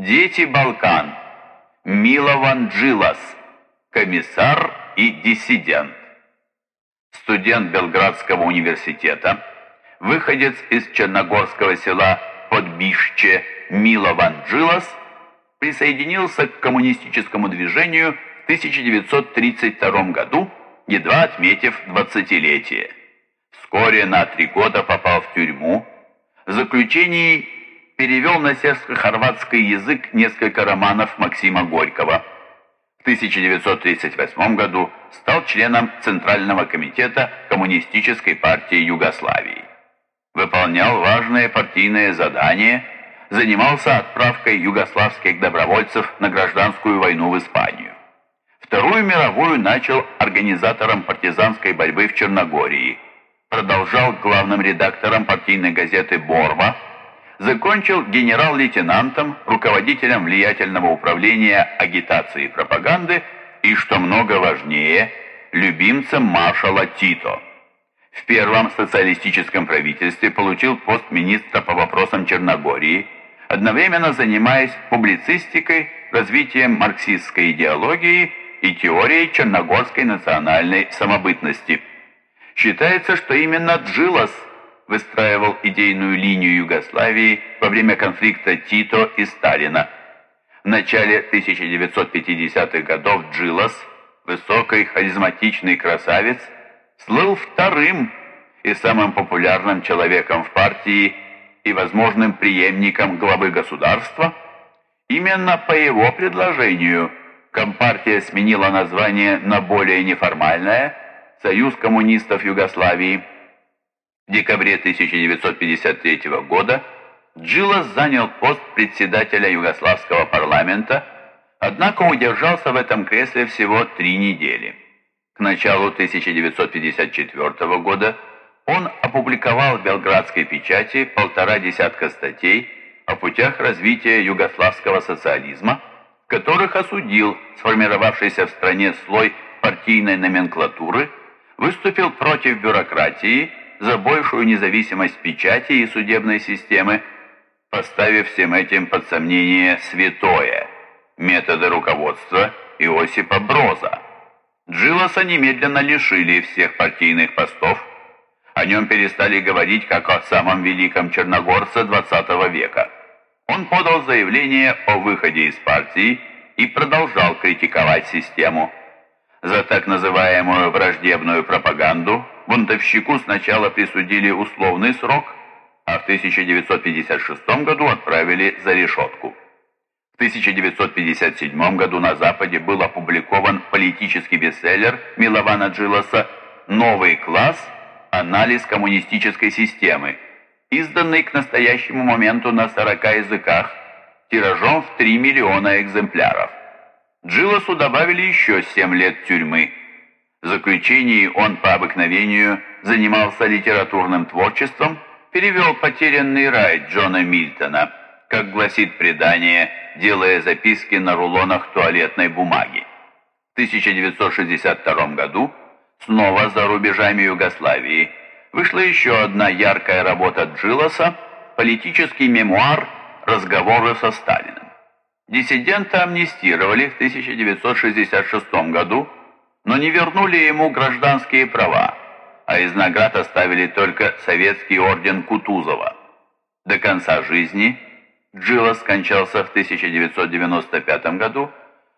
Дети Балкан. Милован Джилас. Комиссар и диссидент. Студент Белградского университета, выходец из черногорского села Подбишче Милован Джилас, присоединился к коммунистическому движению в 1932 году, едва отметив 20-летие. Вскоре на три года попал в тюрьму. В заключении перевел на сербско-хорватский язык несколько романов Максима Горького. В 1938 году стал членом Центрального комитета Коммунистической партии Югославии. Выполнял важные партийные задания, занимался отправкой югославских добровольцев на гражданскую войну в Испанию. Вторую мировую начал организатором партизанской борьбы в Черногории, продолжал главным редактором партийной газеты «Борва», закончил генерал-лейтенантом, руководителем влиятельного управления агитации и пропаганды и, что много важнее, любимцем маршала Тито. В первом социалистическом правительстве получил пост министра по вопросам Черногории, одновременно занимаясь публицистикой, развитием марксистской идеологии и теорией черногорской национальной самобытности. Считается, что именно Джилас – выстраивал идейную линию Югославии во время конфликта Тито и Сталина. В начале 1950-х годов Джилас, высокий харизматичный красавец, слыл вторым и самым популярным человеком в партии и возможным преемником главы государства. Именно по его предложению Компартия сменила название на более неформальное «Союз коммунистов Югославии», декабре 1953 года Джилас занял пост председателя Югославского парламента, однако удержался в этом кресле всего три недели. К началу 1954 года он опубликовал в белградской печати полтора десятка статей о путях развития югославского социализма, в которых осудил сформировавшийся в стране слой партийной номенклатуры, выступил против бюрократии за большую независимость печати и судебной системы, поставив всем этим под сомнение святое, методы руководства Иосипа Броза. Джилоса немедленно лишили всех партийных постов, о нем перестали говорить как о самом великом черногорце XX века. Он подал заявление о выходе из партии и продолжал критиковать систему. За так называемую враждебную пропаганду бунтовщику сначала присудили условный срок, а в 1956 году отправили за решетку. В 1957 году на Западе был опубликован политический бестселлер Милована Джилоса «Новый класс. Анализ коммунистической системы», изданный к настоящему моменту на 40 языках, тиражом в 3 миллиона экземпляров. Джилосу добавили еще 7 лет тюрьмы – в заключении он по обыкновению занимался литературным творчеством, перевел «Потерянный рай» Джона Мильтона, как гласит предание, делая записки на рулонах туалетной бумаги. В 1962 году, снова за рубежами Югославии, вышла еще одна яркая работа Джилоса «Политический мемуар. Разговоры со Сталиным». Диссидента амнистировали в 1966 году, но не вернули ему гражданские права, а из наград оставили только советский орден Кутузова. До конца жизни Джилла скончался в 1995 году,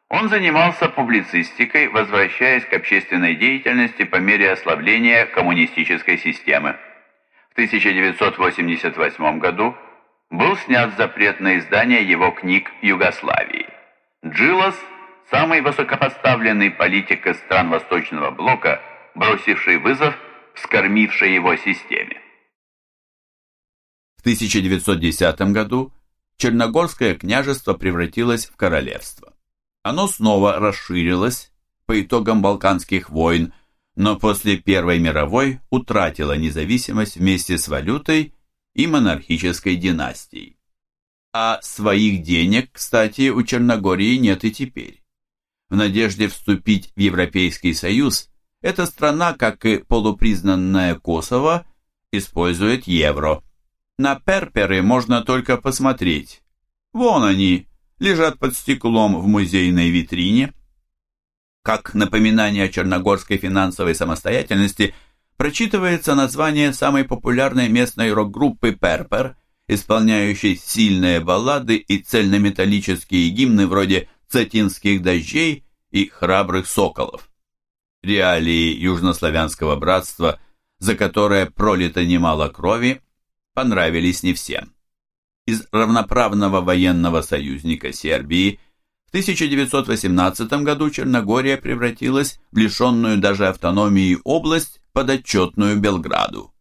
он занимался публицистикой, возвращаясь к общественной деятельности по мере ослабления коммунистической системы. В 1988 году был снят запрет на издание его книг Югославии. Джилас самый высокопоставленный политик из стран Восточного Блока, бросивший вызов вскормившей его системе. В 1910 году Черногорское княжество превратилось в королевство. Оно снова расширилось по итогам Балканских войн, но после Первой мировой утратило независимость вместе с валютой и монархической династией. А своих денег, кстати, у Черногории нет и теперь. В надежде вступить в Европейский Союз, эта страна, как и полупризнанная Косово, использует евро. На перперы можно только посмотреть. Вон они, лежат под стеклом в музейной витрине. Как напоминание о черногорской финансовой самостоятельности прочитывается название самой популярной местной рок-группы «Перпер», исполняющей сильные баллады и цельнометаллические гимны вроде «Цатинских дождей» и «Храбрых соколов». Реалии южнославянского братства, за которое пролито немало крови, понравились не всем. Из равноправного военного союзника Сербии в 1918 году Черногория превратилась в лишенную даже автономии область, подотчетную Белграду.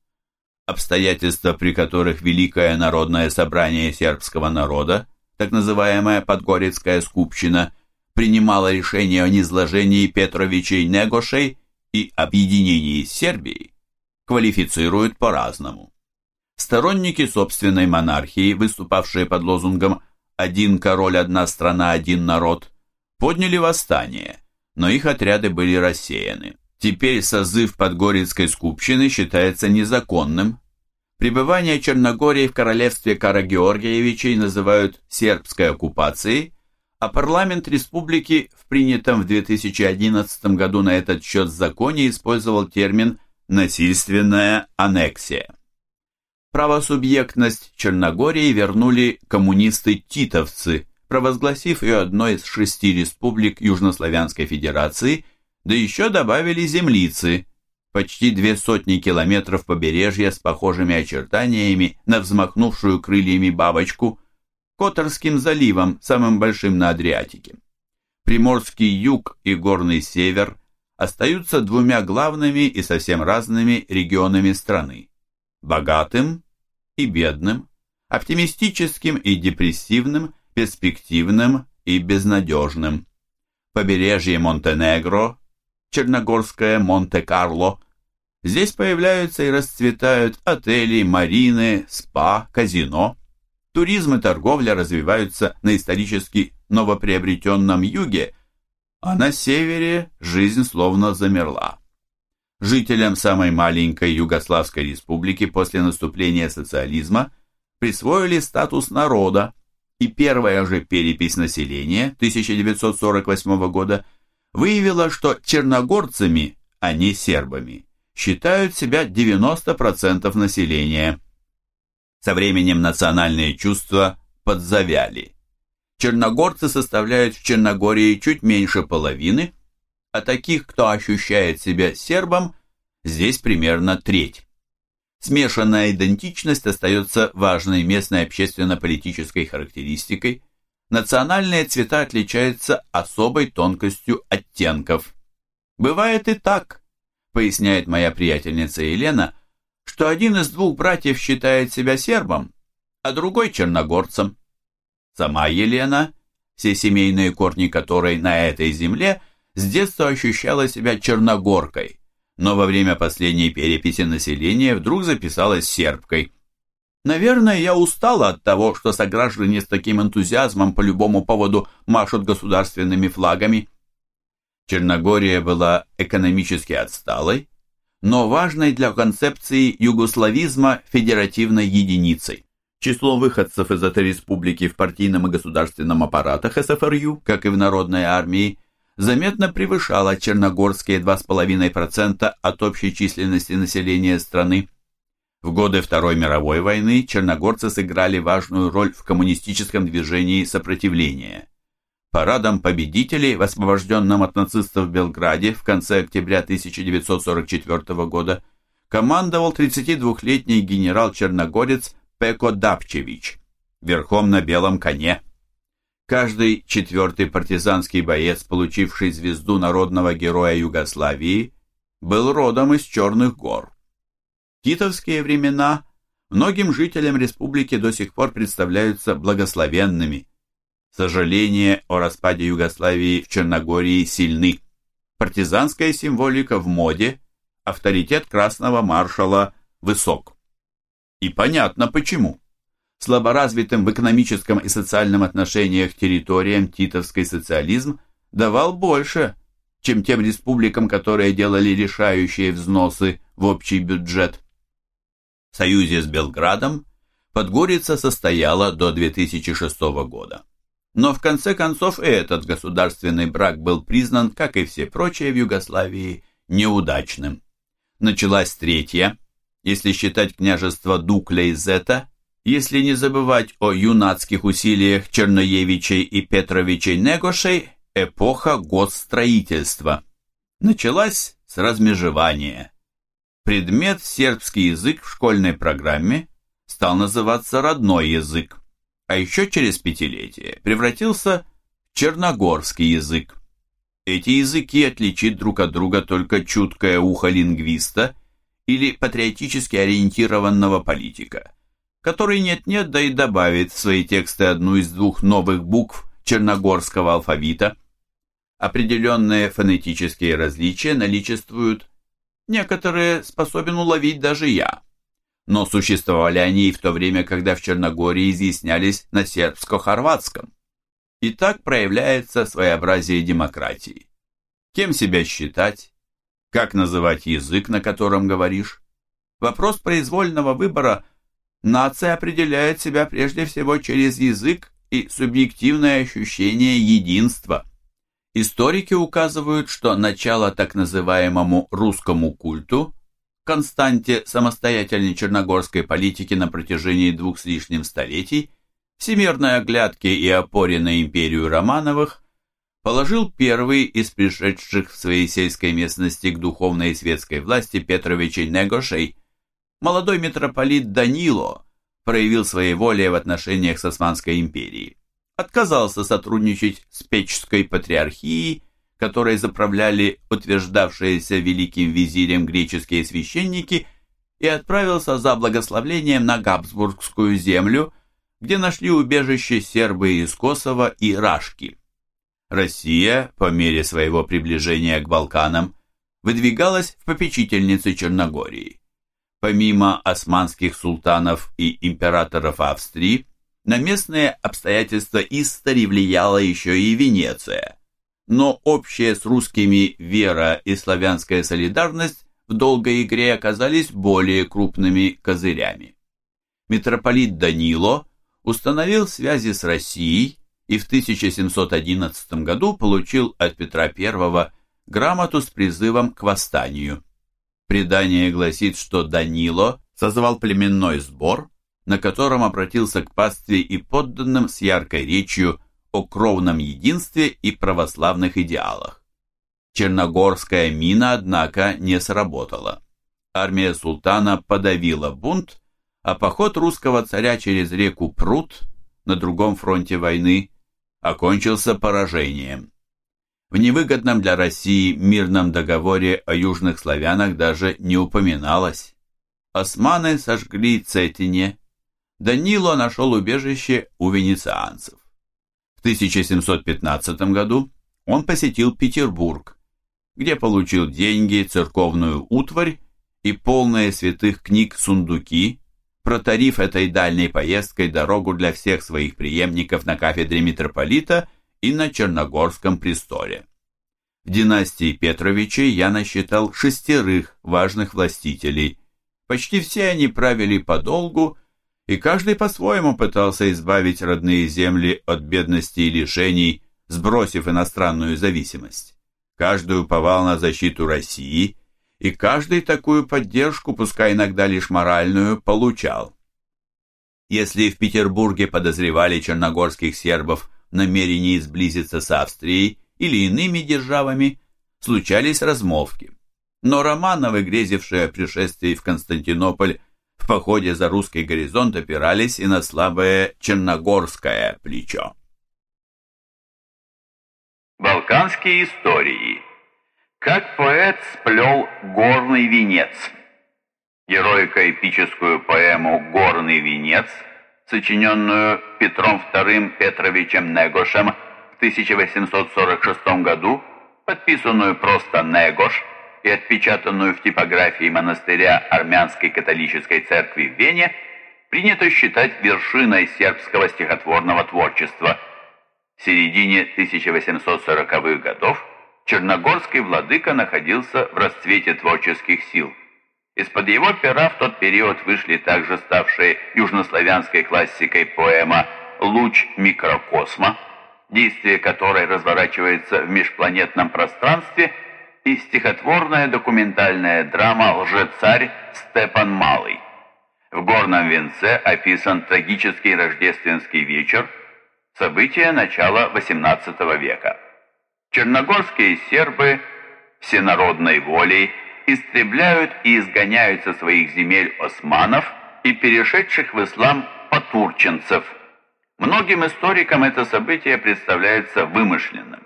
Обстоятельства, при которых Великое народное собрание сербского народа, так называемая Подгорецкая скупщина, принимало решение о низложении Петровичей Негошей и объединении с Сербией, квалифицируют по-разному. Сторонники собственной монархии, выступавшие под лозунгом «Один король, одна страна, один народ», подняли восстание, но их отряды были рассеяны. Теперь созыв Подгорецкой скупщины считается незаконным. Пребывание Черногории в королевстве Карагеоргиевичей называют сербской оккупацией, а парламент республики в принятом в 2011 году на этот счет законе использовал термин «насильственная аннексия». Правосубъектность Черногории вернули коммунисты-титовцы, провозгласив ее одной из шести республик Южнославянской Федерации – да еще добавили землицы, почти две сотни километров побережья с похожими очертаниями на взмахнувшую крыльями бабочку, Которским заливом, самым большим на Адриатике. Приморский юг и горный север остаются двумя главными и совсем разными регионами страны – богатым и бедным, оптимистическим и депрессивным, перспективным и безнадежным. Побережье Монтенегро Черногорское Монте-Карло. Здесь появляются и расцветают отели, марины, спа, казино. Туризм и торговля развиваются на исторически новоприобретенном юге, а на севере жизнь словно замерла. Жителям самой маленькой Югославской республики после наступления социализма присвоили статус народа, и первая же перепись населения 1948 года – выявила, что черногорцами, а не сербами, считают себя 90% населения. Со временем национальные чувства подзавяли. Черногорцы составляют в Черногории чуть меньше половины, а таких, кто ощущает себя сербом, здесь примерно треть. Смешанная идентичность остается важной местной общественно-политической характеристикой, национальные цвета отличаются особой тонкостью оттенков. Бывает и так, поясняет моя приятельница Елена, что один из двух братьев считает себя сербом, а другой черногорцем. Сама Елена, все семейные корни которой на этой земле, с детства ощущала себя черногоркой, но во время последней переписи населения вдруг записалась сербкой – Наверное, я устала от того, что сограждане с таким энтузиазмом по любому поводу машут государственными флагами. Черногория была экономически отсталой, но важной для концепции югославизма федеративной единицей. Число выходцев из этой республики в партийном и государственном аппаратах СФРЮ, как и в народной армии, заметно превышало черногорские 2,5% от общей численности населения страны. В годы Второй мировой войны черногорцы сыграли важную роль в коммунистическом движении сопротивления. Парадом победителей в освобожденном от нацистов Белграде в конце октября 1944 года командовал 32-летний генерал-черногорец Пеко Дапчевич, верхом на белом коне. Каждый четвертый партизанский боец, получивший звезду народного героя Югославии, был родом из Черных гор титовские времена многим жителям республики до сих пор представляются благословенными. Сожаления о распаде Югославии в Черногории сильны. Партизанская символика в моде, авторитет красного маршала высок. И понятно почему. Слаборазвитым в экономическом и социальном отношениях территориям титовский социализм давал больше, чем тем республикам, которые делали решающие взносы в общий бюджет. В союзе с Белградом Подгорица состояла до 2006 года. Но в конце концов и этот государственный брак был признан, как и все прочие в Югославии, неудачным. Началась третья, если считать княжество Дукля и Зета, если не забывать о юнацких усилиях Черноевичей и Петровичей Негошей, эпоха госстроительства. Началась с размежевания. Предмет сербский язык в школьной программе стал называться родной язык а еще через пятилетие превратился в черногорский язык. Эти языки отличит друг от друга только чуткое ухо лингвиста или патриотически ориентированного политика, который нет-нет, да и добавит в свои тексты одну из двух новых букв черногорского алфавита. Определенные фонетические различия наличествуют, некоторые способен уловить даже я – но существовали они и в то время, когда в Черногории изъяснялись на сербско-хорватском. И так проявляется своеобразие демократии. Кем себя считать? Как называть язык, на котором говоришь? Вопрос произвольного выбора нация определяет себя прежде всего через язык и субъективное ощущение единства. Историки указывают, что начало так называемому русскому культу – константе самостоятельной черногорской политики на протяжении двух с лишним столетий, всемирной оглядке и опоре на империю Романовых, положил первый из пришедших в своей сельской местности к духовной и светской власти Петровичей Негошей, молодой митрополит Данило проявил своеволие в отношениях с Османской империей, отказался сотрудничать с Печской патриархией которой заправляли утверждавшиеся великим визирем греческие священники, и отправился за благословлением на Габсбургскую землю, где нашли убежище сербы из Косово и Рашки. Россия, по мере своего приближения к Балканам, выдвигалась в попечительницы Черногории. Помимо османских султанов и императоров Австрии, на местные обстоятельства истори влияла еще и Венеция – но общая с русскими вера и славянская солидарность в долгой игре оказались более крупными козырями. Митрополит Данило установил связи с Россией и в 1711 году получил от Петра I грамоту с призывом к восстанию. Предание гласит, что Данило созвал племенной сбор, на котором обратился к пастве и подданным с яркой речью о кровном единстве и православных идеалах. Черногорская мина, однако, не сработала. Армия султана подавила бунт, а поход русского царя через реку Прут на другом фронте войны окончился поражением. В невыгодном для России мирном договоре о южных славянах даже не упоминалось. Османы сожгли Цетине, Данило нашел убежище у венецианцев. В 1715 году он посетил Петербург, где получил деньги, церковную утварь и полные святых книг сундуки, протарив этой дальней поездкой дорогу для всех своих преемников на кафедре митрополита и на Черногорском престоле. В династии Петровичей я насчитал шестерых важных властителей. Почти все они правили подолгу и каждый по-своему пытался избавить родные земли от бедности и лишений, сбросив иностранную зависимость. Каждый уповал на защиту России, и каждый такую поддержку, пускай иногда лишь моральную, получал. Если в Петербурге подозревали черногорских сербов в намерении сблизиться с Австрией или иными державами, случались размовки. Но Романовы, грезившие о пришествии в Константинополь, походе за русский горизонт опирались и на слабое черногорское плечо. Балканские истории. Как поэт сплел горный венец. Героико-эпическую поэму «Горный венец», сочиненную Петром II Петровичем Негошем в 1846 году, подписанную просто «Негош», и отпечатанную в типографии монастыря армянской католической церкви в Вене, принято считать вершиной сербского стихотворного творчества. В середине 1840-х годов черногорский владыка находился в расцвете творческих сил. Из-под его пера в тот период вышли также ставшие южнославянской классикой поэма «Луч микрокосма», действие которой разворачивается в межпланетном пространстве, и стихотворная документальная драма «Лжецарь» Степан Малый. В «Горном венце» описан трагический рождественский вечер, события начала XVIII века. Черногорские сербы всенародной волей истребляют и изгоняют со своих земель османов и перешедших в ислам потурченцев. Многим историкам это событие представляется вымышленным.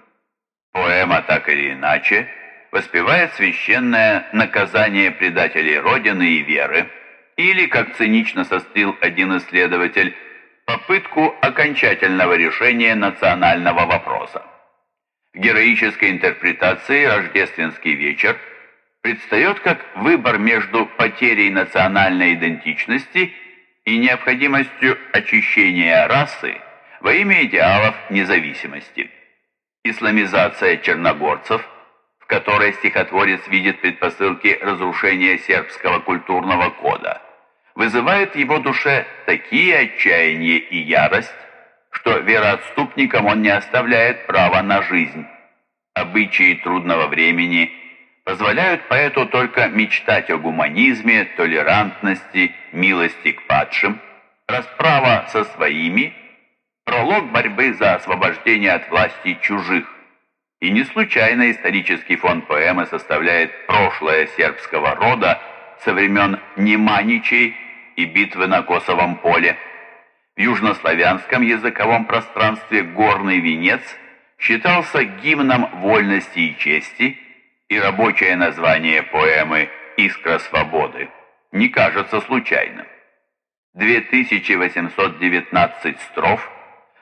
Поэма так или иначе воспевает священное наказание предателей Родины и веры, или, как цинично сострил один исследователь, попытку окончательного решения национального вопроса. В героической интерпретации «Рождественский вечер» предстает как выбор между потерей национальной идентичности и необходимостью очищения расы во имя идеалов независимости. Исламизация черногорцев, в которой стихотворец видит предпосылки разрушения сербского культурного кода, вызывает в его душе такие отчаяние и ярость, что вероотступникам он не оставляет права на жизнь. Обычаи трудного времени позволяют поэту только мечтать о гуманизме, толерантности, милости к падшим, расправа со своими, пролог борьбы за освобождение от власти чужих. И не случайно исторический фонд поэмы составляет прошлое сербского рода со времен Неманичей и битвы на Косовом поле. В южнославянском языковом пространстве «Горный венец» считался гимном вольности и чести, и рабочее название поэмы «Искра свободы» не кажется случайным. 2819 строф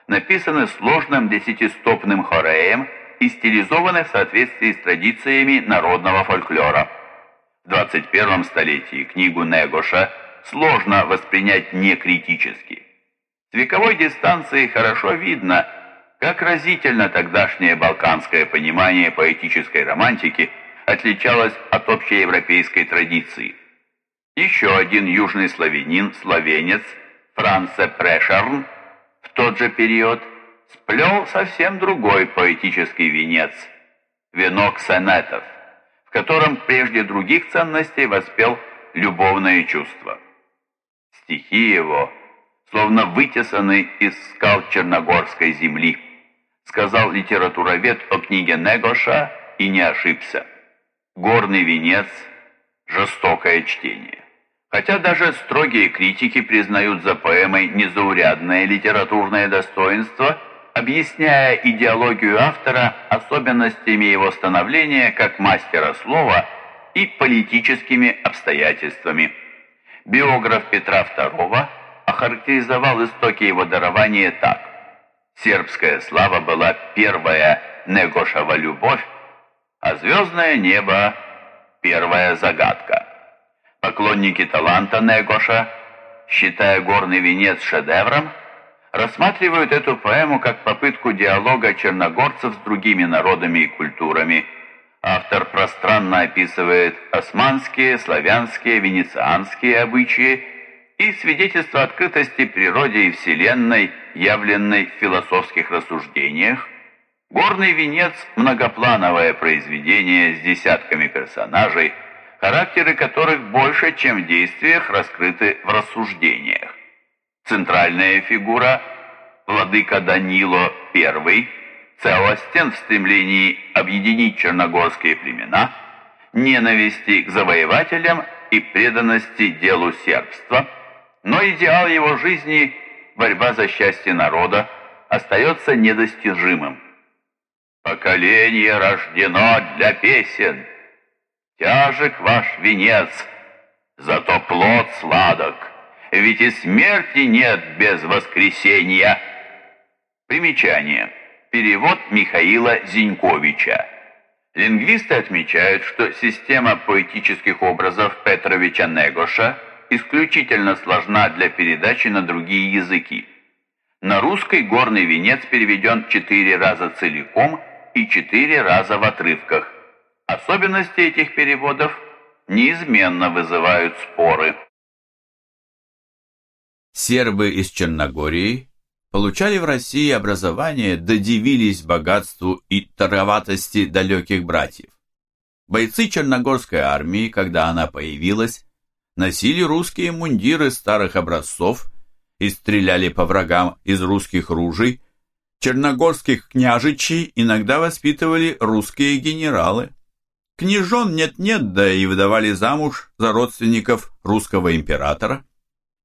написаны сложным десятистопным хореем и стилизованы в соответствии с традициями народного фольклора. В 21 столетии книгу Негоша сложно воспринять некритически. С вековой дистанции хорошо видно, как разительно тогдашнее балканское понимание поэтической романтики отличалось от общеевропейской традиции. Еще один южный славянин, словенец, Франце Прешарн, в тот же период сплел совсем другой поэтический венец – венок сонетов, в котором прежде других ценностей воспел любовное чувство. Стихи его – словно вытесаны из скал Черногорской земли, сказал литературовед о книге Негоша и не ошибся. Горный венец – жестокое чтение. Хотя даже строгие критики признают за поэмой незаурядное литературное достоинство, объясняя идеологию автора особенностями его становления как мастера слова и политическими обстоятельствами. Биограф Петра II – охарактеризовал истоки его дарования так. Сербская слава была первая Негошева любовь, а звездное небо – первая загадка. Поклонники таланта Негоша, считая горный венец шедевром, рассматривают эту поэму как попытку диалога черногорцев с другими народами и культурами. Автор пространно описывает османские, славянские, венецианские обычаи и свидетельство открытости природе и Вселенной, явленной в философских рассуждениях, «Горный венец» – многоплановое произведение с десятками персонажей, характеры которых больше, чем в действиях, раскрыты в рассуждениях. Центральная фигура – владыка Данило I, целостен в стремлении объединить черногорские племена, ненависти к завоевателям и преданности делу сербства – но идеал его жизни, борьба за счастье народа, остается недостижимым. Поколение рождено для песен, тяжек ваш венец, зато плод сладок, ведь и смерти нет без воскресения. Примечание. Перевод Михаила Зиньковича. Лингвисты отмечают, что система поэтических образов Петровича Негоша – исключительно сложна для передачи на другие языки. На русский горный венец переведен четыре раза целиком и четыре раза в отрывках. Особенности этих переводов неизменно вызывают споры. Сербы из Черногории получали в России образование, додивились богатству и торговатости далеких братьев. Бойцы Черногорской армии, когда она появилась, носили русские мундиры старых образцов и стреляли по врагам из русских ружей, черногорских княжичей иногда воспитывали русские генералы. Княжон нет-нет, да и выдавали замуж за родственников русского императора.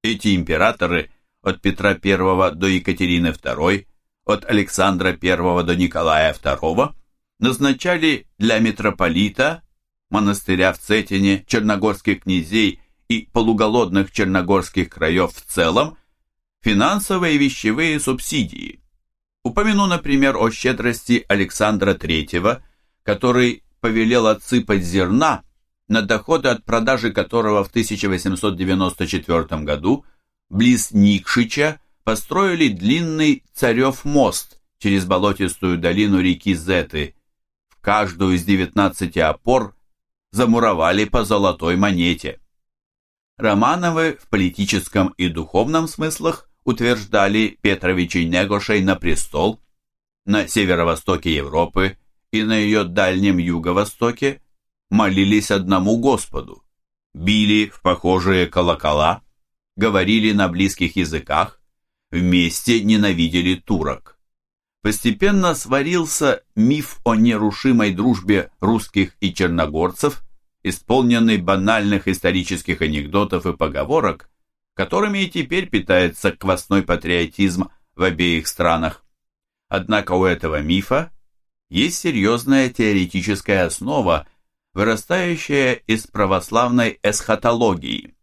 Эти императоры от Петра I до Екатерины II, от Александра I до Николая II назначали для митрополита, монастыря в Цетине, черногорских князей и полуголодных черногорских краев в целом финансовые и вещевые субсидии. Упомяну, например, о щедрости Александра III, который повелел отсыпать зерна, на доходы от продажи которого в 1894 году близ Никшича построили длинный Царев мост через болотистую долину реки Зеты. В каждую из 19 опор замуровали по золотой монете. Романовы в политическом и духовном смыслах утверждали Петровичей Негошей на престол, на северо-востоке Европы и на ее дальнем юго-востоке молились одному Господу, били в похожие колокола, говорили на близких языках, вместе ненавидели турок. Постепенно сварился миф о нерушимой дружбе русских и черногорцев, исполненный банальных исторических анекдотов и поговорок, которыми и теперь питается квасной патриотизм в обеих странах. Однако у этого мифа есть серьезная теоретическая основа, вырастающая из православной эсхатологии.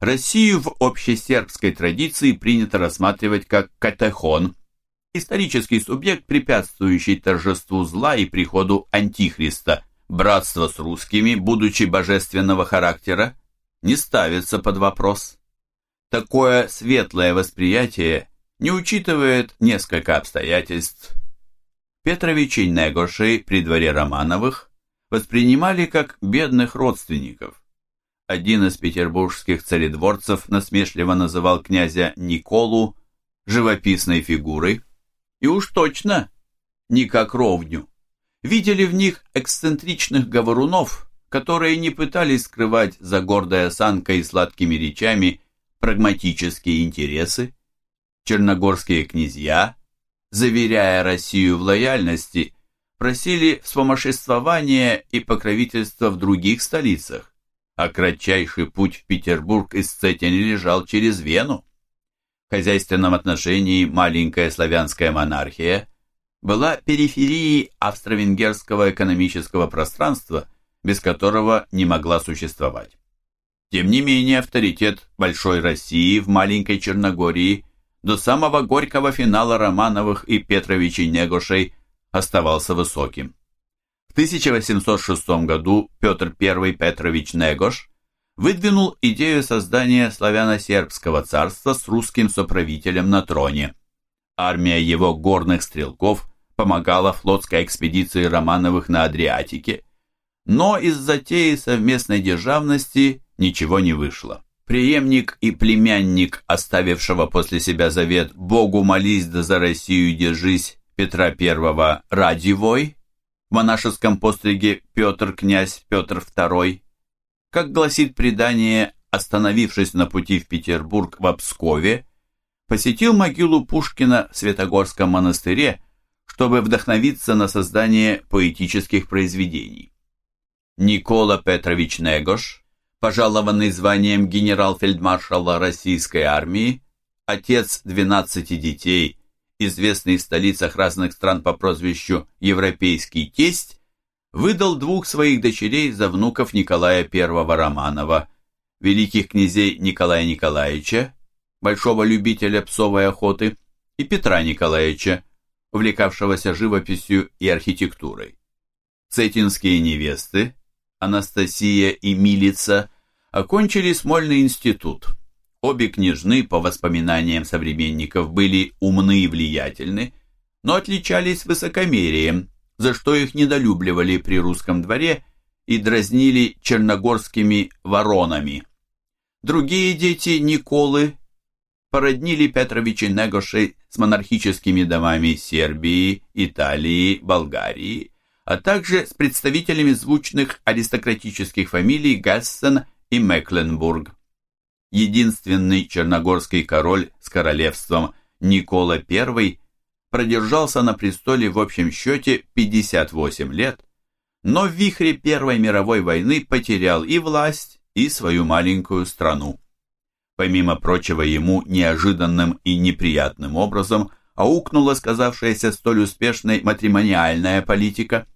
Россию в общесербской традиции принято рассматривать как катехон, исторический субъект, препятствующий торжеству зла и приходу Антихриста. Братство с русскими, будучи божественного характера, не ставится под вопрос. Такое светлое восприятие не учитывает несколько обстоятельств. Петровичей Негошей при дворе Романовых воспринимали как бедных родственников. Один из петербургских царедворцев насмешливо называл князя Николу живописной фигурой, и уж точно не как ровню. Видели в них эксцентричных говорунов, которые не пытались скрывать за гордой осанкой и сладкими речами прагматические интересы, черногорские князья, заверяя Россию в лояльности, просили вспомоществования и покровительства в других столицах, а кратчайший путь в Петербург из Цетени лежал через Вену. В хозяйственном отношении маленькая славянская монархия была периферией австро-венгерского экономического пространства, без которого не могла существовать. Тем не менее, авторитет Большой России в маленькой Черногории до самого горького финала Романовых и Петровичей Негошей оставался высоким. В 1806 году Петр I Петрович Негош выдвинул идею создания славяно-сербского царства с русским соправителем на троне. Армия его горных стрелков помогала флотской экспедиции Романовых на Адриатике, но из затеи совместной державности ничего не вышло. Преемник и племянник, оставившего после себя завет «Богу молись да за Россию держись» Петра I Радивой, в монашеском постриге Петр князь Петр II, как гласит предание, остановившись на пути в Петербург в Пскове, посетил могилу Пушкина в Светогорском монастыре, чтобы вдохновиться на создание поэтических произведений. Никола Петрович Негош пожалованный званием генерал-фельдмаршала российской армии, отец 12 детей, известный в столицах разных стран по прозвищу «Европейский тесть», выдал двух своих дочерей за внуков Николая I Романова, великих князей Николая Николаевича, большого любителя псовой охоты, и Петра Николаевича, увлекавшегося живописью и архитектурой. Цетинские невесты Анастасия и Милица окончили Смольный институт. Обе княжны, по воспоминаниям современников, были умны и влиятельны, но отличались высокомерием, за что их недолюбливали при русском дворе и дразнили черногорскими воронами. Другие дети Николы, породнили Петровичи Негошей с монархическими домами Сербии, Италии, Болгарии, а также с представителями звучных аристократических фамилий Гессен и Мекленбург. Единственный черногорский король с королевством Никола I продержался на престоле в общем счете 58 лет, но в вихре Первой мировой войны потерял и власть, и свою маленькую страну. Помимо прочего, ему неожиданным и неприятным образом аукнула сказавшаяся столь успешной матримониальная политика.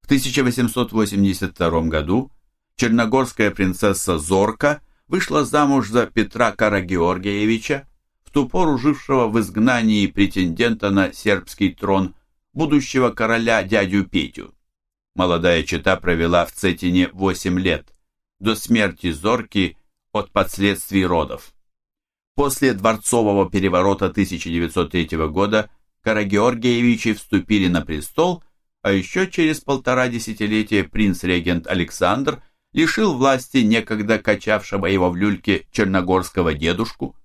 В 1882 году черногорская принцесса Зорка вышла замуж за Петра Карагеоргиевича, в ту пору жившего в изгнании претендента на сербский трон, будущего короля дядю Петю. Молодая чета провела в Цетине 8 лет, до смерти Зорки от последствий родов. После дворцового переворота 1903 года Карагеоргиевичи вступили на престол, а еще через полтора десятилетия принц-регент Александр лишил власти некогда качавшего его в люльке черногорского дедушку.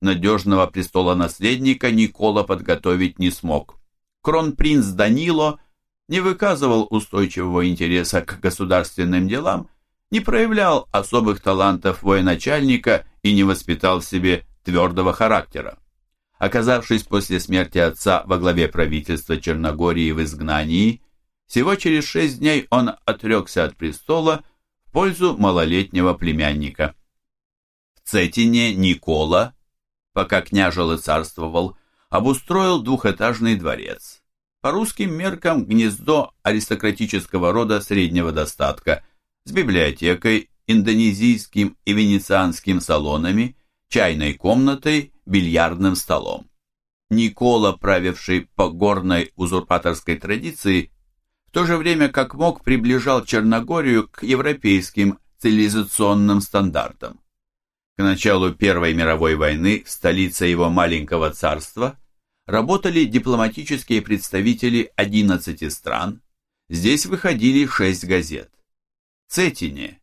Надежного престола наследника Никола подготовить не смог. Кронпринц Данило не выказывал устойчивого интереса к государственным делам не проявлял особых талантов военачальника и не воспитал в себе твердого характера. Оказавшись после смерти отца во главе правительства Черногории в изгнании, всего через шесть дней он отрекся от престола пользу малолетнего племянника. В Цетине Никола, пока княжил и царствовал, обустроил двухэтажный дворец. По русским меркам гнездо аристократического рода среднего достатка – с библиотекой, индонезийским и венецианским салонами, чайной комнатой, бильярдным столом. Никола, правивший по горной узурпаторской традиции, то же время как мог приближал Черногорию к европейским цивилизационным стандартам. К началу Первой мировой войны в столице его маленького царства работали дипломатические представители 11 стран, здесь выходили 6 газет. Цетине,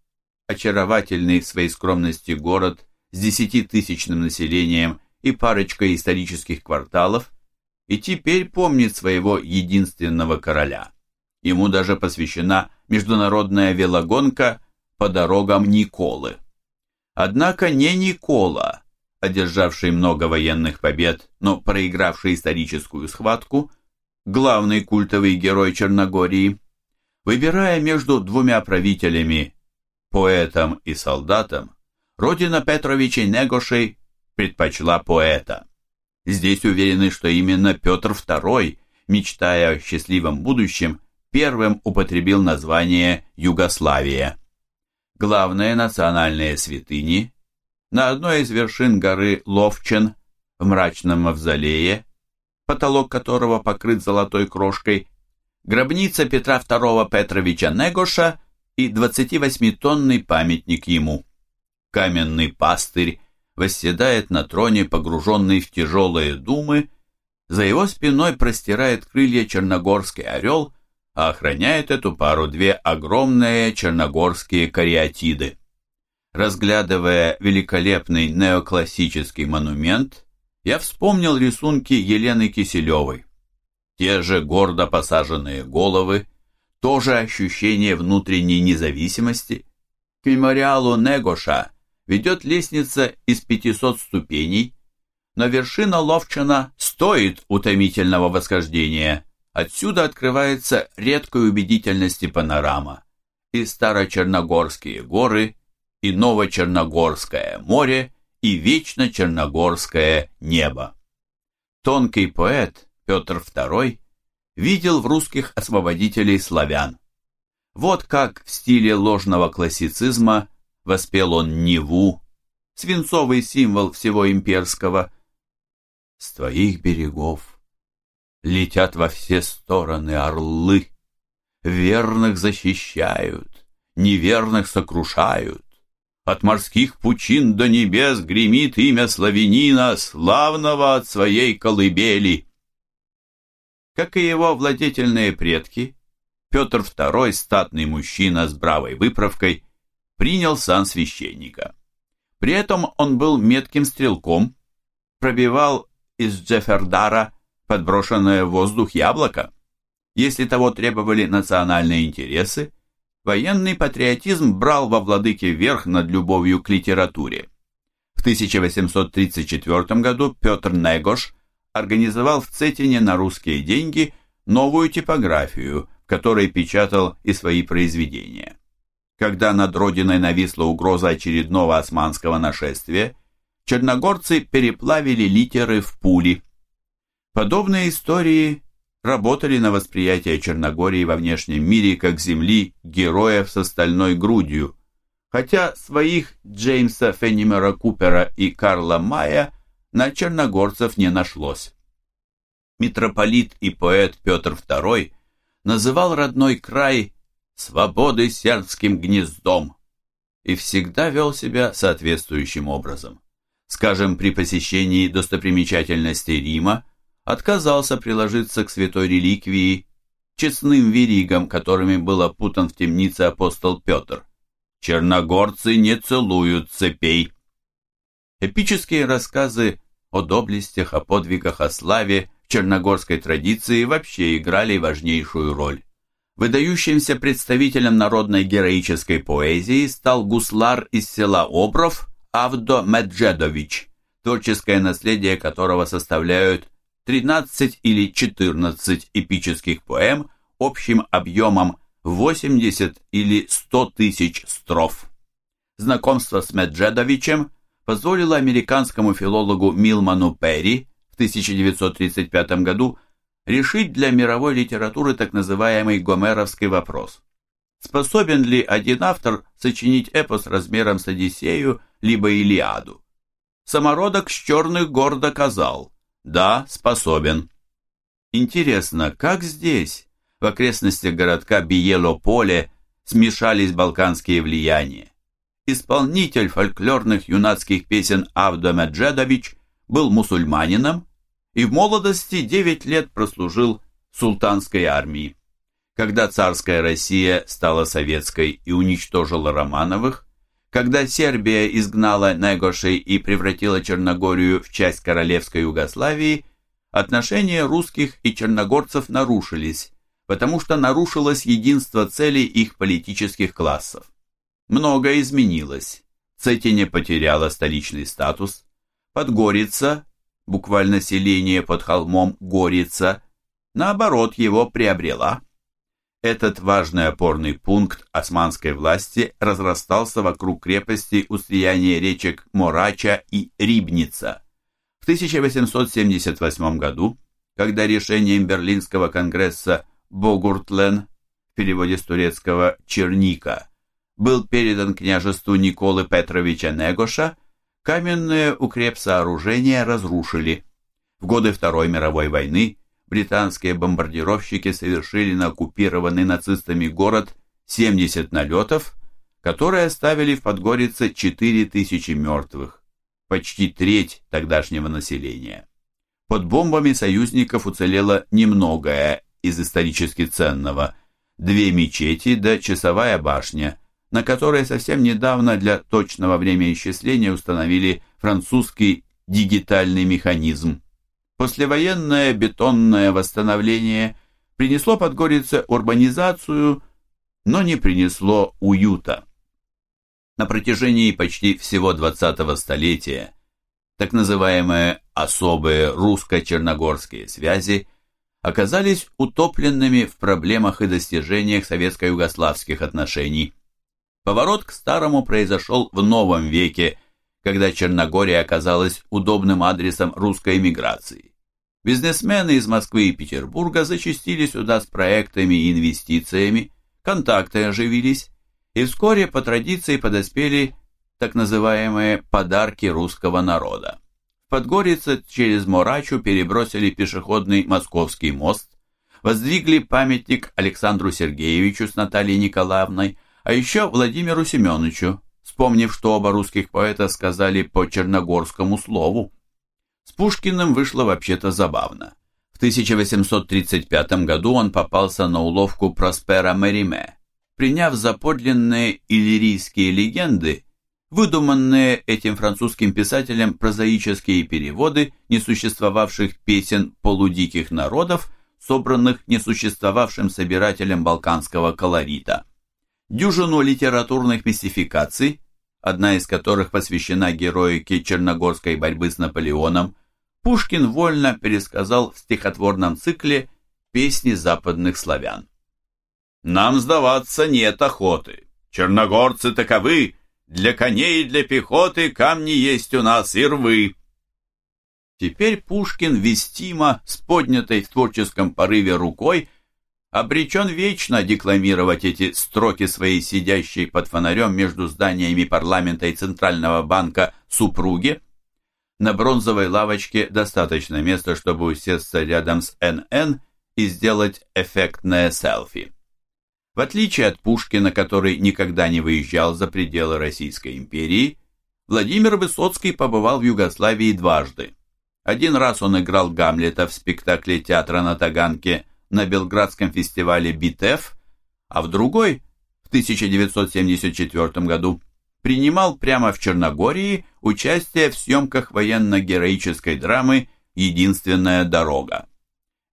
очаровательный в своей скромности город с десятитысячным населением и парочкой исторических кварталов, и теперь помнит своего единственного короля. Ему даже посвящена международная велогонка по дорогам Николы. Однако не Никола, одержавший много военных побед, но проигравший историческую схватку, главный культовый герой Черногории – Выбирая между двумя правителями, поэтом и солдатом, родина Петровичей Негошей предпочла поэта. Здесь уверены, что именно Петр II, мечтая о счастливом будущем, первым употребил название Югославия. Главные национальные святыни на одной из вершин горы Ловчен в мрачном мавзолее, потолок которого покрыт золотой крошкой, гробница Петра II Петровича Негоша и 28-тонный памятник ему. Каменный пастырь восседает на троне, погруженный в тяжелые думы, за его спиной простирает крылья черногорский орел, а охраняет эту пару две огромные черногорские кариатиды. Разглядывая великолепный неоклассический монумент, я вспомнил рисунки Елены Киселевой те же гордо посаженные головы, то же ощущение внутренней независимости. К мемориалу Негоша ведет лестница из 500 ступеней, но вершина Ловчана стоит утомительного восхождения. Отсюда открывается редкой убедительности панорама. И Старочерногорские горы, и Новочерногорское море, и Вечно Черногорское небо. Тонкий поэт – Петр II видел в русских освободителей славян. Вот как в стиле ложного классицизма воспел он Неву, свинцовый символ всего имперского. С твоих берегов летят во все стороны орлы, верных защищают, неверных сокрушают. От морских пучин до небес гремит имя славянина, славного от своей колыбели. Как и его владетельные предки, Петр II, статный мужчина с бравой выправкой, принял сан священника. При этом он был метким стрелком, пробивал из Джеффердара подброшенное в воздух яблоко. Если того требовали национальные интересы, военный патриотизм брал во владыке верх над любовью к литературе. В 1834 году Петр Негош организовал в Цетине на русские деньги новую типографию, в которой печатал и свои произведения. Когда над родиной нависла угроза очередного османского нашествия, черногорцы переплавили литеры в пули. Подобные истории работали на восприятие Черногории во внешнем мире как земли героев с остальной грудью, хотя своих Джеймса Феннимера Купера и Карла Мая на черногорцев не нашлось. Митрополит и поэт Петр II называл родной край «свободы сербским гнездом» и всегда вел себя соответствующим образом. Скажем, при посещении достопримечательностей Рима отказался приложиться к святой реликвии честным веригам, которыми был опутан в темнице апостол Петр. Черногорцы не целуют цепей. Эпические рассказы о доблестях, о подвигах, о славе в черногорской традиции вообще играли важнейшую роль. Выдающимся представителем народной героической поэзии стал гуслар из села Обров Авдо Меджедович, творческое наследие которого составляют 13 или 14 эпических поэм общим объемом 80 или 100 тысяч строф. Знакомство с Меджедовичем позволило американскому филологу Милману Перри в 1935 году решить для мировой литературы так называемый гомеровский вопрос. Способен ли один автор сочинить эпос размером с Одиссею либо Илиаду? Самородок с черных гор доказал, да, способен. Интересно, как здесь, в окрестностях городка Биело-Поле смешались балканские влияния. Исполнитель фольклорных юнацких песен Авдо Меджедович был мусульманином и в молодости 9 лет прослужил султанской армии. Когда царская Россия стала советской и уничтожила Романовых, когда Сербия изгнала Негошей и превратила Черногорию в часть королевской Югославии, отношения русских и черногорцев нарушились, потому что нарушилось единство целей их политических классов. Многое изменилось. Цетине потеряла столичный статус. Подгорица, буквально селение под холмом Горица, наоборот его приобрела. Этот важный опорный пункт османской власти разрастался вокруг крепости у слияния речек Морача и Рибница. В 1878 году, когда решением Берлинского конгресса Богуртлен, в переводе с турецкого «черника», был передан княжеству Николы Петровича Негоша, каменные укрепсооружения разрушили. В годы Второй мировой войны британские бомбардировщики совершили на оккупированный нацистами город 70 налетов, которые оставили в Подгорице 4000 мертвых, почти треть тогдашнего населения. Под бомбами союзников уцелело немногое из исторически ценного – две мечети да часовая башня, на которой совсем недавно для точного времяисчисления установили французский дигитальный механизм. Послевоенное бетонное восстановление принесло Подгорице урбанизацию, но не принесло уюта. На протяжении почти всего 20-го столетия так называемые особые русско-черногорские связи оказались утопленными в проблемах и достижениях советско-югославских отношений. Поворот к старому произошел в новом веке, когда Черногория оказалась удобным адресом русской эмиграции. Бизнесмены из Москвы и Петербурга зачастили сюда с проектами и инвестициями, контакты оживились, и вскоре по традиции подоспели так называемые «подарки русского народа». В Подгорице через Морачу перебросили пешеходный Московский мост, воздвигли памятник Александру Сергеевичу с Натальей Николаевной, а еще Владимиру Семеновичу, вспомнив, что оба русских поэта сказали по черногорскому слову. С Пушкиным вышло вообще-то забавно. В 1835 году он попался на уловку Проспера Мериме. Приняв за подлинные иллирийские легенды, выдуманные этим французским писателем прозаические переводы несуществовавших песен полудиких народов, собранных несуществовавшим собирателем балканского колорита. Дюжину литературных мистификаций, одна из которых посвящена героике черногорской борьбы с Наполеоном, Пушкин вольно пересказал в стихотворном цикле «Песни западных славян». «Нам сдаваться нет охоты. Черногорцы таковы, для коней и для пехоты камни есть у нас и рвы». Теперь Пушкин вестимо, с поднятой в творческом порыве рукой, обречен вечно декламировать эти строки своей сидящей под фонарем между зданиями парламента и Центрального банка супруги. На бронзовой лавочке достаточно места, чтобы усесться рядом с НН и сделать эффектное селфи. В отличие от Пушкина, который никогда не выезжал за пределы Российской империи, Владимир Высоцкий побывал в Югославии дважды. Один раз он играл Гамлета в спектакле театра на Таганке на Белградском фестивале «Битеф», а в другой, в 1974 году, принимал прямо в Черногории участие в съемках военно-героической драмы «Единственная дорога».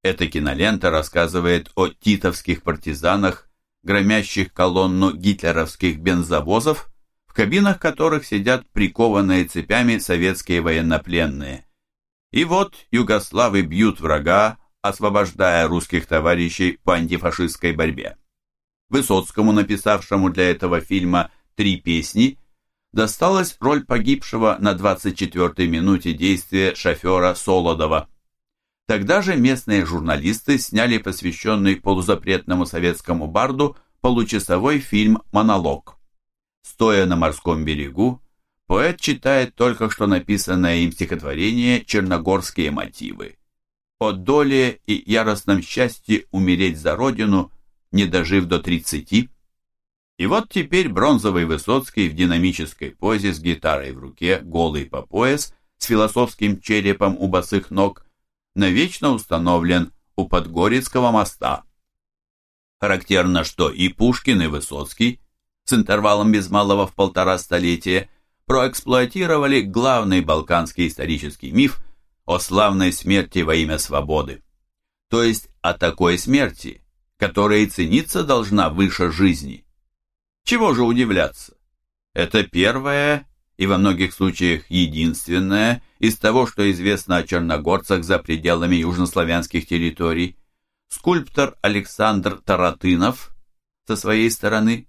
Эта кинолента рассказывает о титовских партизанах, громящих колонну гитлеровских бензовозов, в кабинах которых сидят прикованные цепями советские военнопленные. И вот югославы бьют врага, освобождая русских товарищей по антифашистской борьбе. Высоцкому, написавшему для этого фильма три песни, досталась роль погибшего на 24-й минуте действия шофера Солодова. Тогда же местные журналисты сняли посвященный полузапретному советскому барду получасовой фильм «Монолог». Стоя на морском берегу, поэт читает только что написанное им стихотворение «Черногорские мотивы» о доле и яростном счастье умереть за родину, не дожив до тридцати. И вот теперь бронзовый Высоцкий в динамической позе с гитарой в руке, голый по пояс, с философским черепом у босых ног, навечно установлен у Подгорецкого моста. Характерно, что и Пушкин, и Высоцкий с интервалом без малого в полтора столетия проэксплуатировали главный балканский исторический миф – о славной смерти во имя свободы. То есть о такой смерти, которая и цениться должна выше жизни. Чего же удивляться? Это первое и во многих случаях единственное из того, что известно о черногорцах за пределами южнославянских территорий. Скульптор Александр Таратынов со своей стороны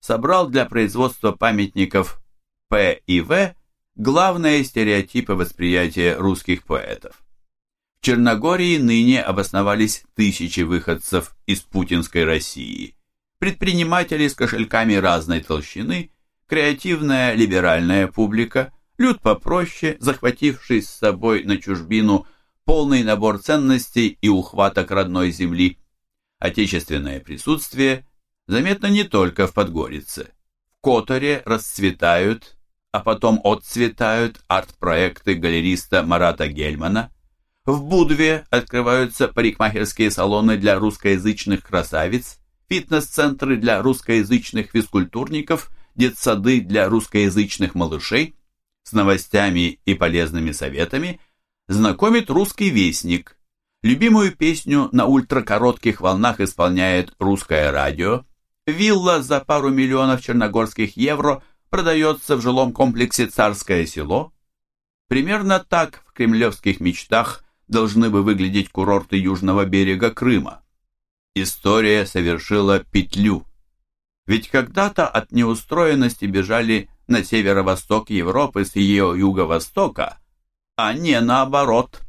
собрал для производства памятников П и В главные стереотипы восприятия русских поэтов. В Черногории ныне обосновались тысячи выходцев из путинской России, предприниматели с кошельками разной толщины, креативная либеральная публика, люд попроще, захвативший с собой на чужбину полный набор ценностей и ухваток родной земли. Отечественное присутствие заметно не только в Подгорице. В Которе расцветают а потом отцветают арт-проекты галериста Марата Гельмана. В Будве открываются парикмахерские салоны для русскоязычных красавиц, фитнес-центры для русскоязычных физкультурников, детсады для русскоязычных малышей. С новостями и полезными советами знакомит русский вестник. Любимую песню на ультракоротких волнах исполняет русское радио. Вилла за пару миллионов черногорских евро – продается в жилом комплексе «Царское село». Примерно так в кремлевских мечтах должны бы выглядеть курорты южного берега Крыма. История совершила петлю. Ведь когда-то от неустроенности бежали на северо-восток Европы с ее юго-востока, а не наоборот.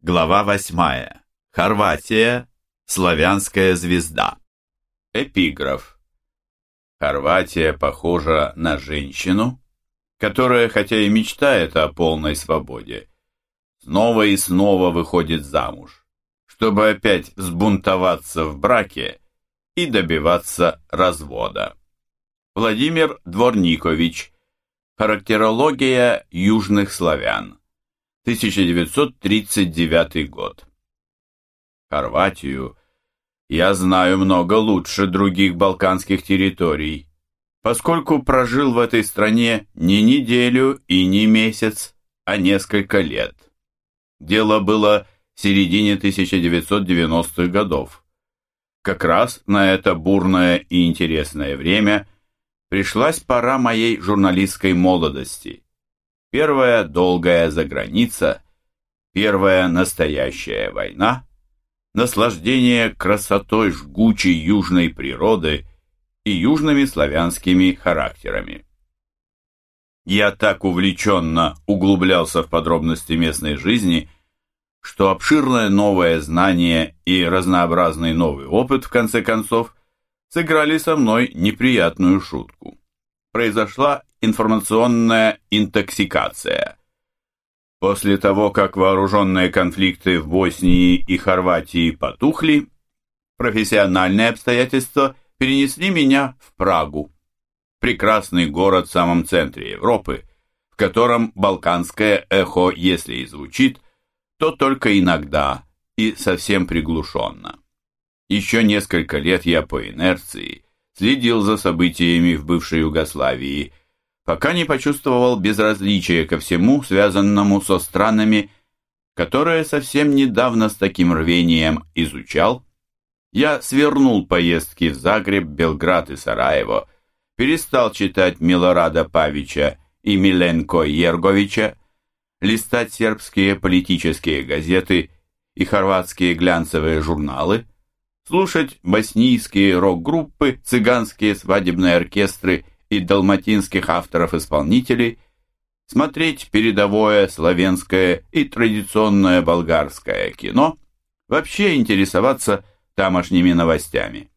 Глава восьмая. Хорватия. Славянская звезда. Эпиграф. Хорватия похожа на женщину, которая, хотя и мечтает о полной свободе, снова и снова выходит замуж, чтобы опять взбунтоваться в браке и добиваться развода. Владимир Дворникович. Характерология южных славян. 1939 год. Хорватию я знаю много лучше других балканских территорий. поскольку прожил в этой стране не неделю и не месяц, а несколько лет. Дело было в середине 1990-х годов. Как раз на это бурное и интересное время пришлась пора моей журналистской молодости. Первая долгая заграница, первая настоящая война, наслаждение красотой жгучей южной природы и южными славянскими характерами. Я так увлеченно углублялся в подробности местной жизни, что обширное новое знание и разнообразный новый опыт, в конце концов, сыграли со мной неприятную шутку. Произошла информационная интоксикация. После того, как вооруженные конфликты в Боснии и Хорватии потухли, профессиональные обстоятельства перенесли меня в Прагу. Прекрасный город в самом центре Европы, в котором балканское эхо, если и звучит, то только иногда и совсем приглушенно. Еще несколько лет я по инерции следил за событиями в бывшей Югославии, пока не почувствовал безразличия ко всему, связанному со странами, которые совсем недавно с таким рвением изучал. Я свернул поездки в Загреб, Белград и Сараево, перестал читать Милорада Павича и Миленко Ерговича, листать сербские политические газеты и хорватские глянцевые журналы, слушать боснийские рок-группы, цыганские свадебные оркестры и далматинских авторов-исполнителей, смотреть передовое славянское и традиционное болгарское кино, вообще интересоваться тамошними новостями.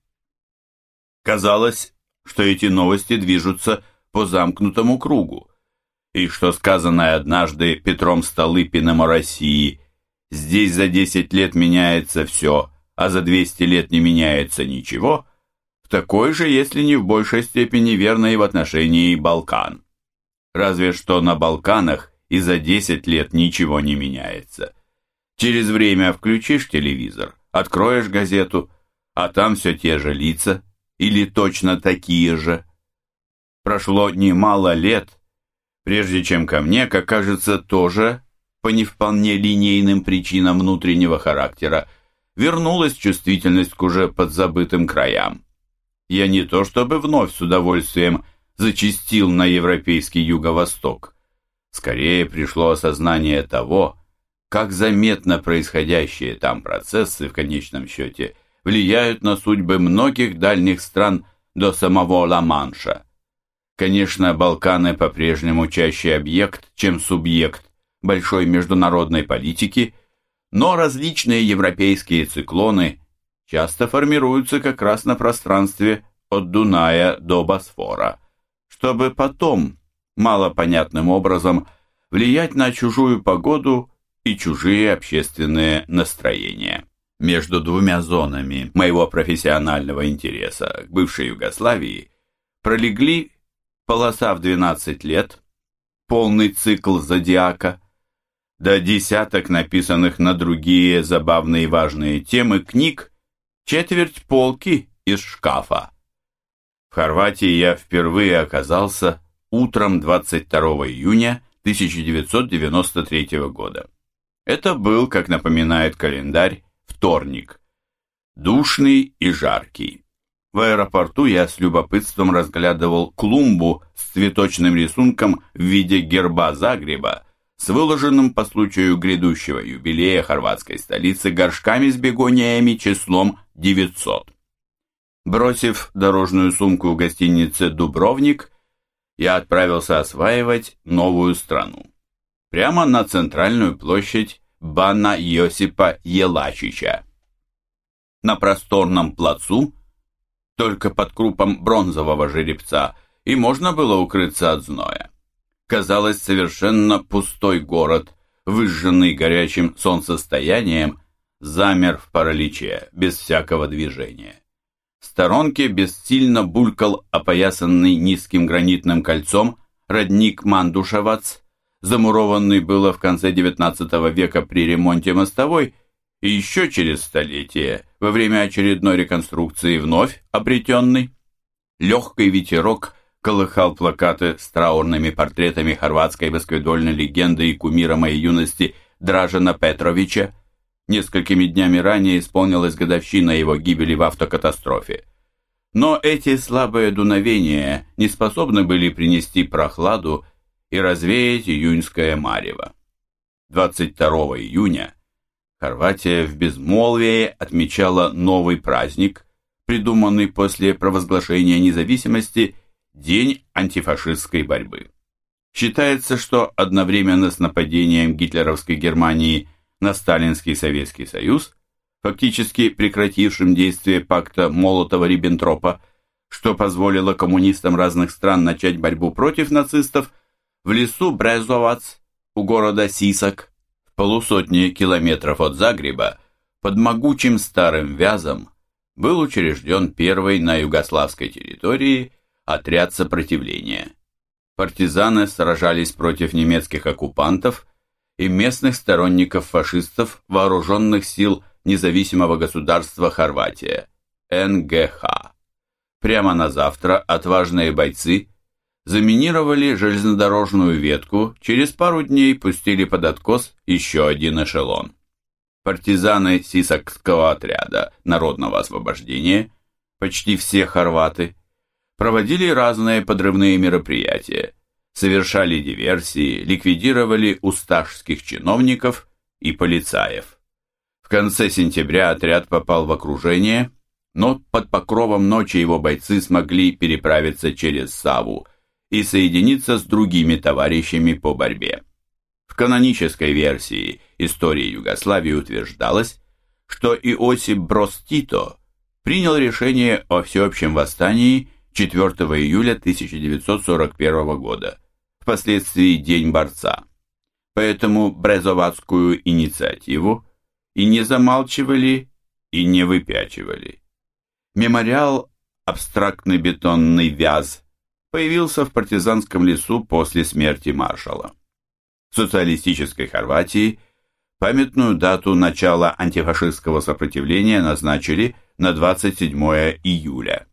Казалось, что эти новости движутся по замкнутому кругу, и что сказанное однажды Петром Столыпиным о России «здесь за 10 лет меняется все, а за 200 лет не меняется ничего», такой же, если не в большей степени верно в отношении Балкан. Разве что на Балканах и за 10 лет ничего не меняется. Через время включишь телевизор, откроешь газету, а там все те же лица, или точно такие же. Прошло немало лет, прежде чем ко мне, как кажется, тоже, по не вполне линейным причинам внутреннего характера, вернулась чувствительность к уже подзабытым краям. Я не то чтобы вновь с удовольствием зачистил на европейский юго-восток. Скорее пришло осознание того, как заметно происходящие там процессы в конечном счете влияют на судьбы многих дальних стран до самого Ла-Манша. Конечно, Балканы по-прежнему чаще объект, чем субъект большой международной политики, но различные европейские циклоны часто формируются как раз на пространстве от Дуная до Босфора, чтобы потом, малопонятным образом, влиять на чужую погоду и чужие общественные настроения. Между двумя зонами моего профессионального интереса к бывшей Югославии пролегли полоса в 12 лет, полный цикл зодиака, до десяток написанных на другие забавные и важные темы книг, четверть полки из шкафа. В Хорватии я впервые оказался утром 22 июня 1993 года. Это был, как напоминает календарь, вторник. Душный и жаркий. В аэропорту я с любопытством разглядывал клумбу с цветочным рисунком в виде герба Загреба, с выложенным по случаю грядущего юбилея хорватской столицы горшками с бегониями числом 900. Бросив дорожную сумку в гостинице «Дубровник», я отправился осваивать новую страну. Прямо на центральную площадь Бана Йосипа Елачича. На просторном плацу только под крупом бронзового жеребца, и можно было укрыться от зноя. Казалось, совершенно пустой город, выжженный горячим солнцестоянием, замер в параличе, без всякого движения. В сторонке бессильно булькал опоясанный низким гранитным кольцом родник Мандушевац, замурованный было в конце XIX века при ремонте мостовой, и еще через столетие, во время очередной реконструкции вновь обретенный, легкий ветерок колыхал плакаты с траурными портретами хорватской баскетбольной легенды и кумира моей юности Дражена Петровича. Несколькими днями ранее исполнилась годовщина его гибели в автокатастрофе. Но эти слабые дуновения не способны были принести прохладу и развеять июньское марево. 22 июня Хорватия в безмолвии отмечала новый праздник, придуманный после провозглашения независимости День антифашистской борьбы. Считается, что одновременно с нападением гитлеровской Германии на Сталинский Советский Союз, фактически прекратившим действие пакта Молотова-Риббентропа, что позволило коммунистам разных стран начать борьбу против нацистов, в лесу Брезовац у города Сисак, в полусотни километров от Загреба, под могучим старым вязом, был учрежден первый на югославской территории отряд сопротивления. Партизаны сражались против немецких оккупантов и местных сторонников фашистов вооруженных сил независимого государства Хорватия, НГХ. Прямо на завтра отважные бойцы заминировали железнодорожную ветку, через пару дней пустили под откос еще один эшелон. Партизаны Сисакского отряда народного освобождения, почти все хорваты, проводили разные подрывные мероприятия, совершали диверсии, ликвидировали усташских чиновников и полицаев. В конце сентября отряд попал в окружение, но под покровом ночи его бойцы смогли переправиться через Саву и соединиться с другими товарищами по борьбе. В канонической версии истории Югославии утверждалось, что Иосип Брос Тито принял решение о всеобщем восстании 4 июля 1941 года, впоследствии День борца. Поэтому Брезоватскую инициативу и не замалчивали, и не выпячивали. Мемориал «Абстрактный бетонный вяз» появился в партизанском лесу после смерти маршала. В социалистической Хорватии памятную дату начала антифашистского сопротивления назначили на 27 июля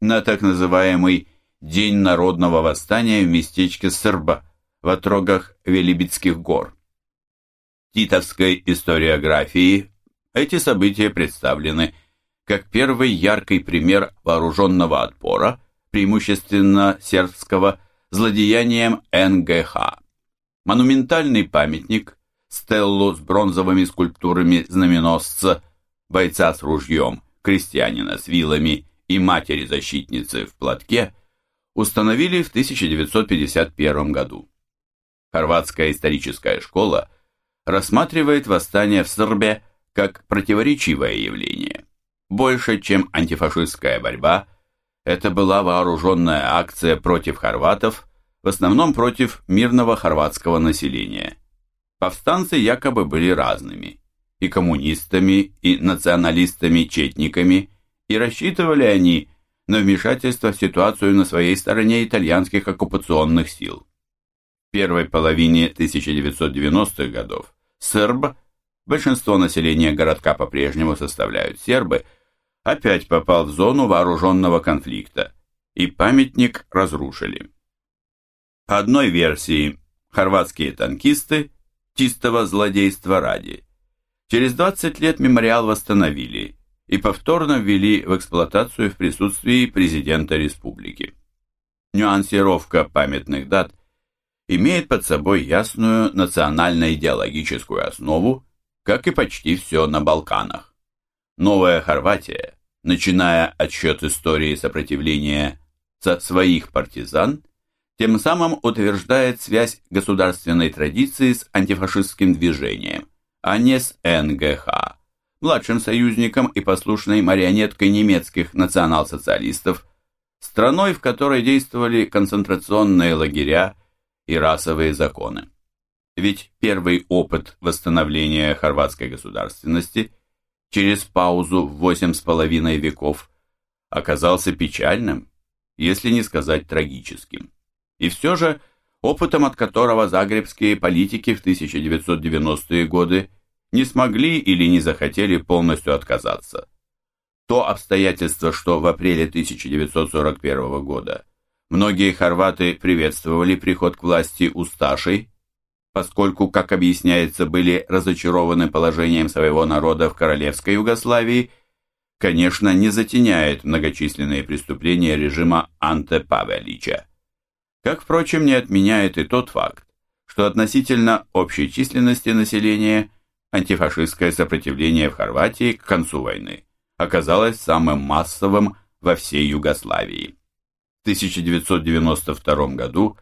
на так называемый День народного восстания в местечке Сырба в отрогах Велибитских гор. В титовской историографии эти события представлены как первый яркий пример вооруженного отпора, преимущественно сербского, злодеянием НГХ. Монументальный памятник, стеллу с бронзовыми скульптурами знаменосца, бойца с ружьем, крестьянина с вилами и матери-защитницы в платке установили в 1951 году. Хорватская историческая школа рассматривает восстание в Србе как противоречивое явление. Больше, чем антифашистская борьба, это была вооруженная акция против хорватов, в основном против мирного хорватского населения. Повстанцы якобы были разными – и коммунистами, и националистами-четниками, и рассчитывали они на вмешательство в ситуацию на своей стороне итальянских оккупационных сил. В первой половине 1990-х годов серб, большинство населения городка по-прежнему составляют сербы, опять попал в зону вооруженного конфликта, и памятник разрушили. По одной версии, хорватские танкисты чистого злодейства ради. Через 20 лет мемориал восстановили – и повторно ввели в эксплуатацию в присутствии президента республики. Нюансировка памятных дат имеет под собой ясную национально-идеологическую основу, как и почти все на Балканах. Новая Хорватия, начиная отсчет истории сопротивления со своих партизан, тем самым утверждает связь государственной традиции с антифашистским движением, а не с НГХ младшим союзником и послушной марионеткой немецких национал-социалистов, страной, в которой действовали концентрационные лагеря и расовые законы. Ведь первый опыт восстановления хорватской государственности через паузу в восемь с половиной веков оказался печальным, если не сказать трагическим. И все же опытом, от которого загребские политики в 1990-е годы не смогли или не захотели полностью отказаться. То обстоятельство, что в апреле 1941 года Многие хорваты приветствовали приход к власти Усташей, поскольку, как объясняется, были разочарованы положением своего народа в королевской Югославии, конечно, не затеняет многочисленные преступления режима Анте Павелича. Как, впрочем, не отменяет и тот факт, что относительно общей численности населения антифашистское сопротивление в Хорватии к концу войны оказалось самым массовым во всей Югославии. В 1992 году,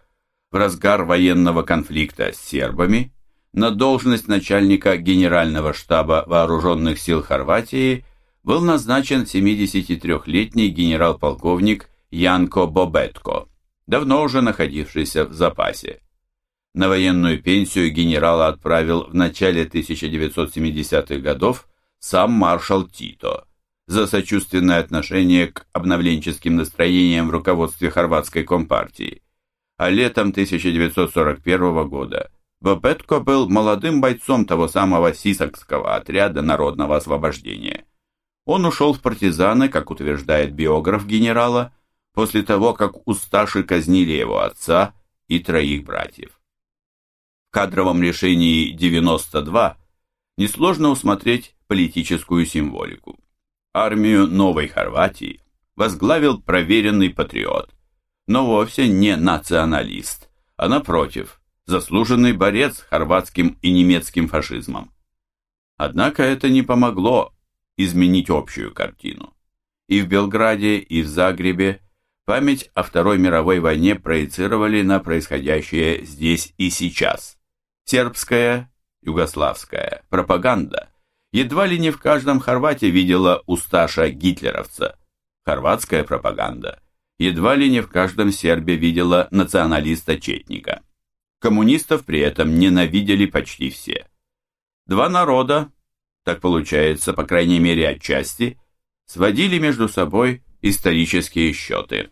в разгар военного конфликта с сербами, на должность начальника Генерального штаба Вооруженных сил Хорватии был назначен 73-летний генерал-полковник Янко Бобетко, давно уже находившийся в запасе. На военную пенсию генерала отправил в начале 1970-х годов сам маршал Тито за сочувственное отношение к обновленческим настроениям в руководстве хорватской компартии. А летом 1941 года Бобетко был молодым бойцом того самого Сисакского отряда народного освобождения. Он ушел в партизаны, как утверждает биограф генерала, после того, как усташи казнили его отца и троих братьев кадровом решении 92 несложно усмотреть политическую символику. Армию Новой Хорватии возглавил проверенный патриот, но вовсе не националист, а напротив, заслуженный борец с хорватским и немецким фашизмом. Однако это не помогло изменить общую картину. И в Белграде, и в Загребе память о Второй мировой войне проецировали на происходящее здесь и сейчас. Сербская, югославская пропаганда едва ли не в каждом хорвате видела усташа гитлеровца. Хорватская пропаганда едва ли не в каждом сербе видела националиста-четника. Коммунистов при этом ненавидели почти все. Два народа, так получается, по крайней мере отчасти, сводили между собой исторические счеты.